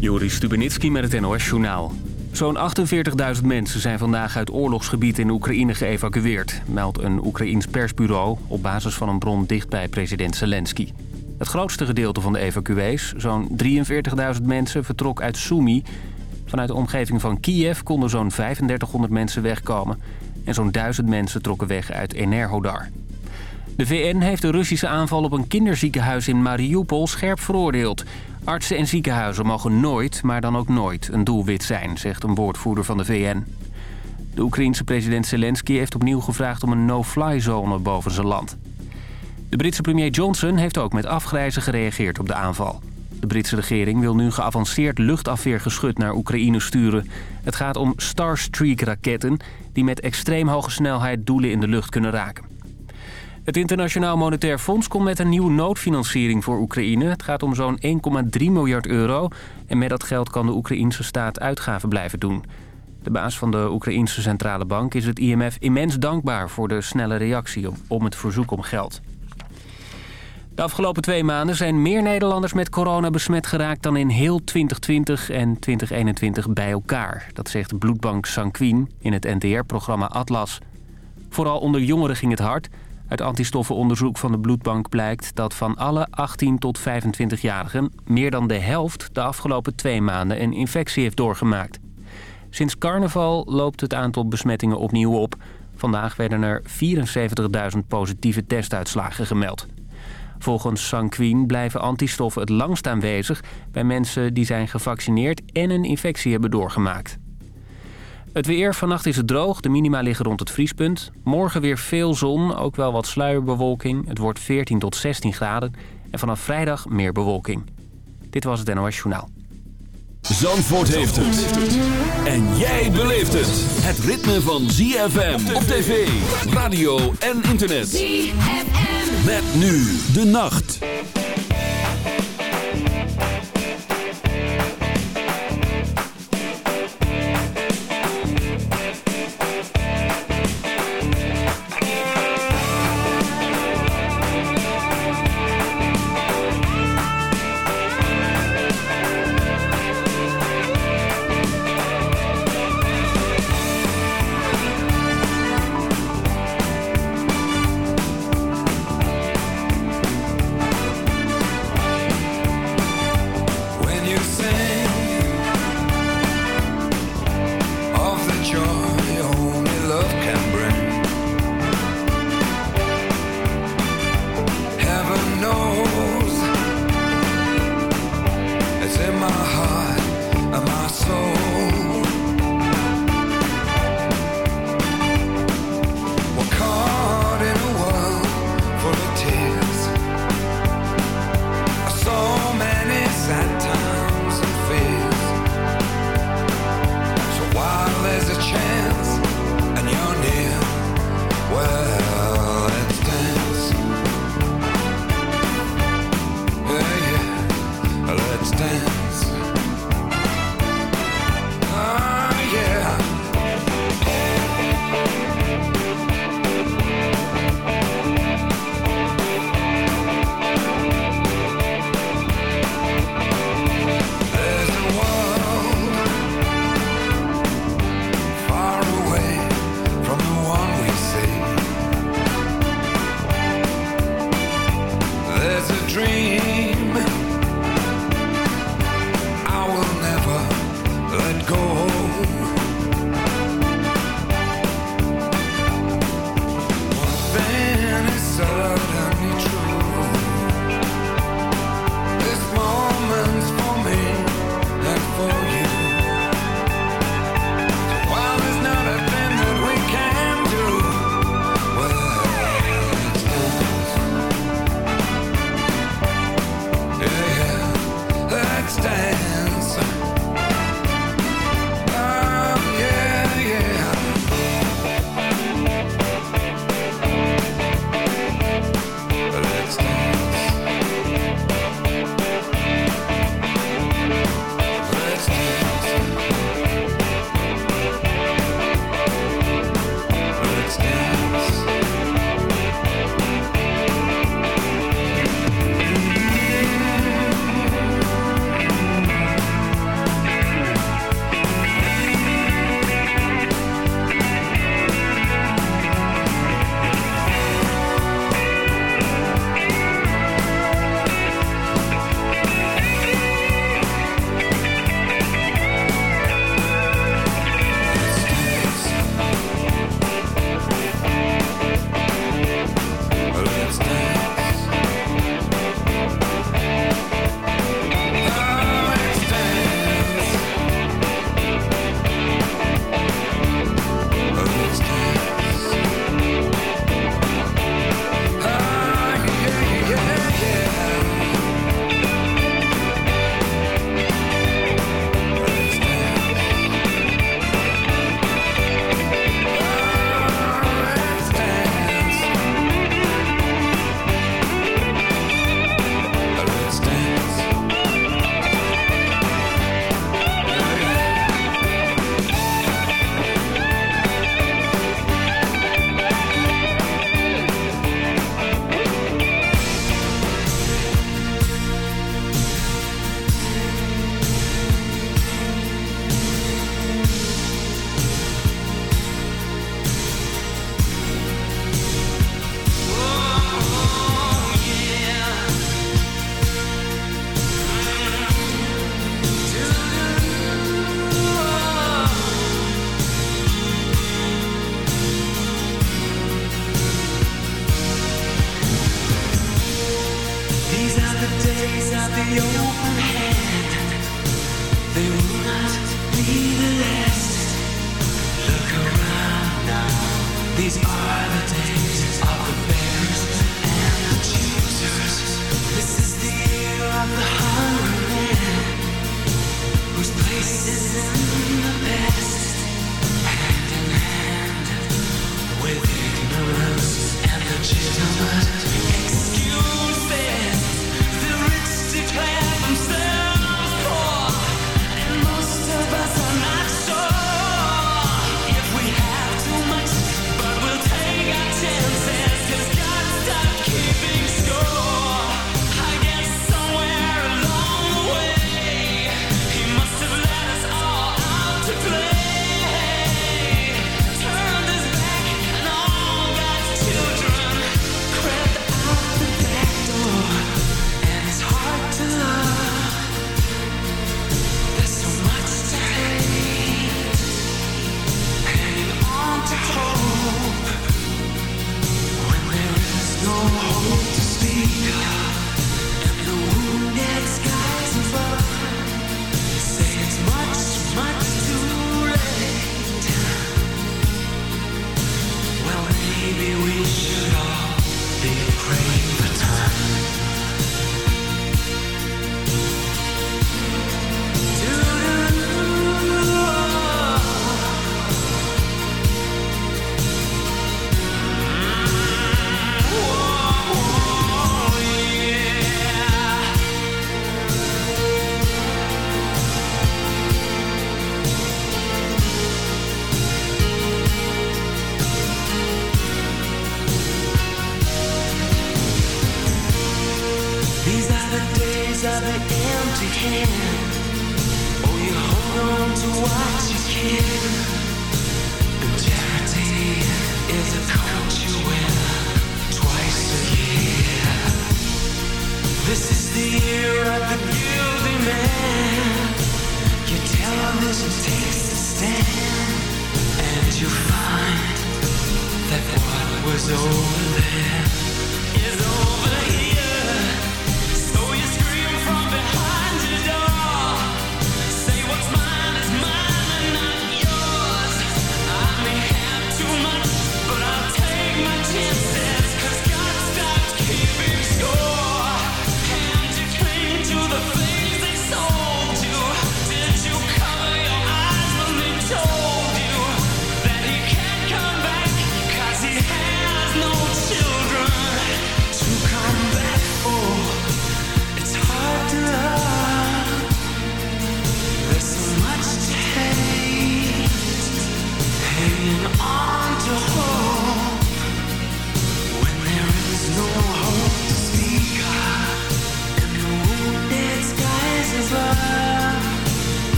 Joris Stubenitski met het NOS-journaal. Zo'n 48.000 mensen zijn vandaag uit oorlogsgebied in Oekraïne geëvacueerd... meldt een Oekraïns persbureau op basis van een bron dicht bij president Zelensky. Het grootste gedeelte van de evacuees, zo'n 43.000 mensen, vertrok uit Sumy. Vanuit de omgeving van Kiev konden zo'n 3500 mensen wegkomen... en zo'n 1000 mensen trokken weg uit Enerhodar. De VN heeft de Russische aanval op een kinderziekenhuis in Mariupol scherp veroordeeld... Artsen en ziekenhuizen mogen nooit, maar dan ook nooit, een doelwit zijn, zegt een woordvoerder van de VN. De Oekraïense president Zelensky heeft opnieuw gevraagd om een no-fly zone boven zijn land. De Britse premier Johnson heeft ook met afgrijzen gereageerd op de aanval. De Britse regering wil nu geavanceerd luchtafweergeschut naar Oekraïne sturen. Het gaat om Starstreak-raketten die met extreem hoge snelheid doelen in de lucht kunnen raken. Het Internationaal Monetair Fonds komt met een nieuwe noodfinanciering voor Oekraïne. Het gaat om zo'n 1,3 miljard euro. En met dat geld kan de Oekraïnse staat uitgaven blijven doen. De baas van de Oekraïnse Centrale Bank is het IMF immens dankbaar... voor de snelle reactie om het verzoek om geld. De afgelopen twee maanden zijn meer Nederlanders met corona besmet geraakt... dan in heel 2020 en 2021 bij elkaar. Dat zegt bloedbank Sanquin in het NTR-programma Atlas. Vooral onder jongeren ging het hard... Uit antistoffenonderzoek van de bloedbank blijkt dat van alle 18 tot 25-jarigen... meer dan de helft de afgelopen twee maanden een infectie heeft doorgemaakt. Sinds carnaval loopt het aantal besmettingen opnieuw op. Vandaag werden er 74.000 positieve testuitslagen gemeld. Volgens Sanquin blijven antistoffen het langst aanwezig... bij mensen die zijn gevaccineerd en een infectie hebben doorgemaakt. Het weer, vannacht is het droog, de minima liggen rond het vriespunt. Morgen weer veel zon, ook wel wat sluierbewolking. Het wordt 14 tot 16 graden. En vanaf vrijdag meer bewolking. Dit was het NOS Journaal. Zandvoort heeft het. En jij beleeft het. Het ritme van ZFM op tv, radio en internet. ZFM. Met nu de nacht.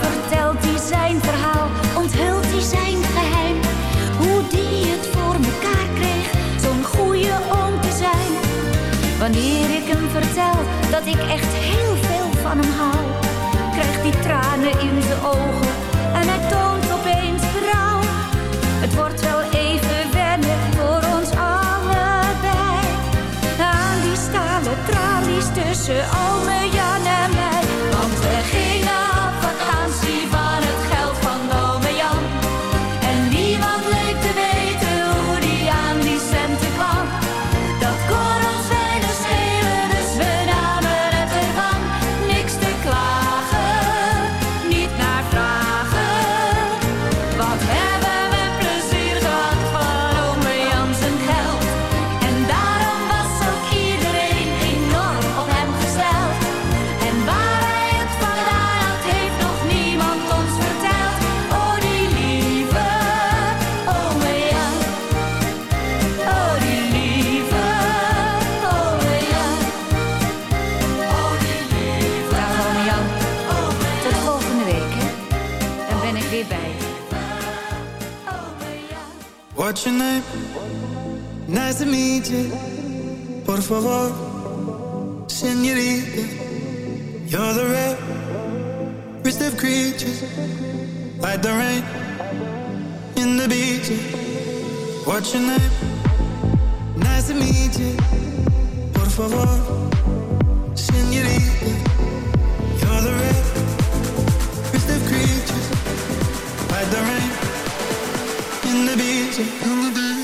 vertelt hij zijn verhaal, onthult hij zijn geheim. Hoe die het voor mekaar kreeg, zo'n goede oom te zijn. Wanneer ik hem vertel dat ik echt heel veel van hem hou, krijgt hij tranen in de ogen en hij toont opeens berouw. Het wordt wel even wennen voor ons allebei. Aan die stalen tralies tussen al mijn name? Nice to meet you. Por favor, senorita. You're the rarest of creatures. Like the rain in the beach. What's your name? Nice to meet you. Por favor, senorita. You're the rarest of creatures. Like the rain. in the beach, in the busy.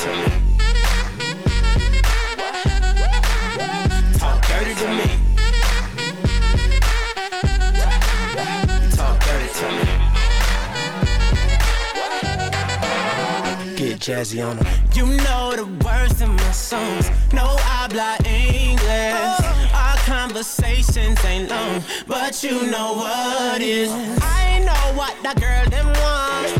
To me. Talk dirty to me. Talk dirty to me. Get jazzy on them. You know the words in my songs. No I habla English. Oh. Our conversations ain't long, but you know what is. I know what that girl them want.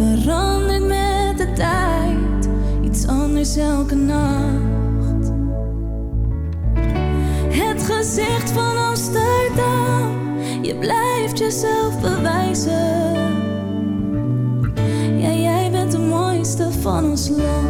verandert met de tijd, iets anders elke nacht. Het gezicht van Amsterdam, je blijft jezelf bewijzen. Ja, jij bent de mooiste van ons land.